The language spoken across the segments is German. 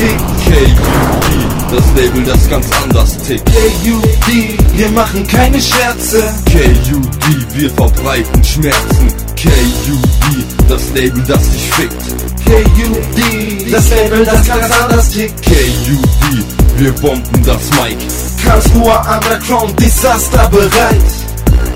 fickt. KUD, das Label, das ganz anders tickt. KUD, wir machen keine Scherze. KUD, wir verbreiten Schmerzen. KUD, das Label, das dich fickt. KUD, das Label, das ganz anders tickt. KUD, wir bomben das Mic. Karlsruher Underground, Desaster bereit.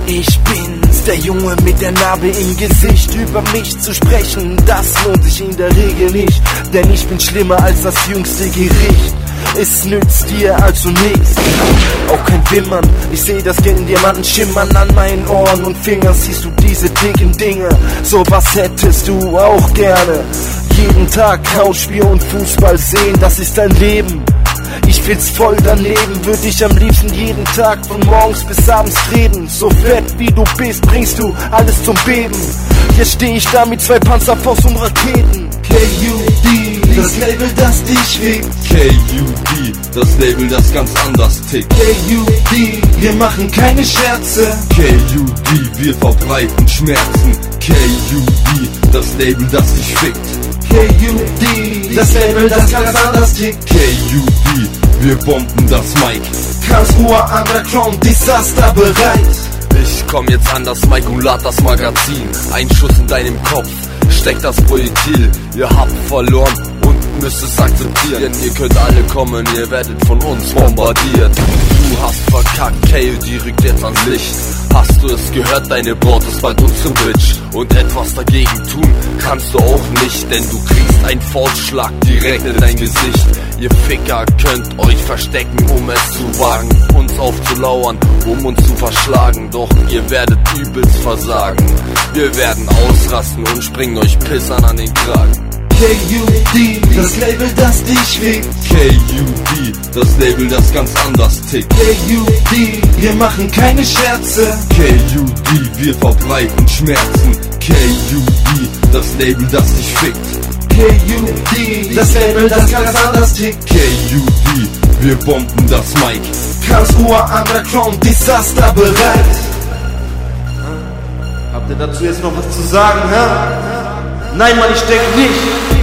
Ich bin's, der Junge mit der Narbe im Gesicht. Über mich zu sprechen, das lohnt sich in der Regel nicht. Denn ich bin schlimmer als das jüngste Gericht. Es nützt dir also nichts, auch kein Wimmern. Ich seh das Geld in Diamanten schimmern an meinen Ohren und Fingern. Siehst du diese dicken Dinge, so was hättest du auch gerne. Jeden Tag Couchspiel und Fußball sehen, das ist dein Leben. Ich find's voll daneben, würde ich am liebsten jeden Tag von morgens bis abends reden. So fett wie du bist, bringst du alles zum Beben. Jetzt steh ich da mit zwei Panzerfaust und Raketen. KUD, das Label, das dich fickt. KUD, das Label, das ganz anders tickt. KUD, wir machen keine Scherze. KUD, wir verbreiten Schmerzen. KUD, das Label, das dich fickt. KUD, das Label, das ganz anders tickt. KUD, wir bomben das Mic. Karlsruher Underground, Desaster bereit. Ich komm jetzt an das Mic und lad das Magazin. Ein Schuss in deinem Kopf, steckt das Projektil. Ihr habt verloren und müsst es akzeptieren. Ihr könnt alle kommen, ihr werdet von uns bombardiert. Du hast verkackt, KOD rückt jetzt ans Licht. Hast du es gehört, deine Braut ist bald unsere Bitch. Und etwas dagegen tun kannst du auch nicht, denn du kriegst einen Faustschlag direkt in dein Gesicht. Ihr Ficker könnt euch verstecken, um es zu wagen, uns aufzulauern, um uns zu verschlagen. Doch ihr werdet übelst versagen. Wir werden ausrasten und springen euch Pissern an den Kragen. KUD, das Label, das dich fickt. KUD, das Label, das ganz anders tickt. KUD, wir machen keine Scherze. KUD, wir verbreiten Schmerzen. KUD, das Label, das dich fickt. KUD, das Label, das ganz anders tickt. KUD, wir bomben das Mic. Karlsruher Underground, Desaster bereit. Habt ihr dazu jetzt noch was zu sagen, hä? Nein, Mann, ich denke nicht.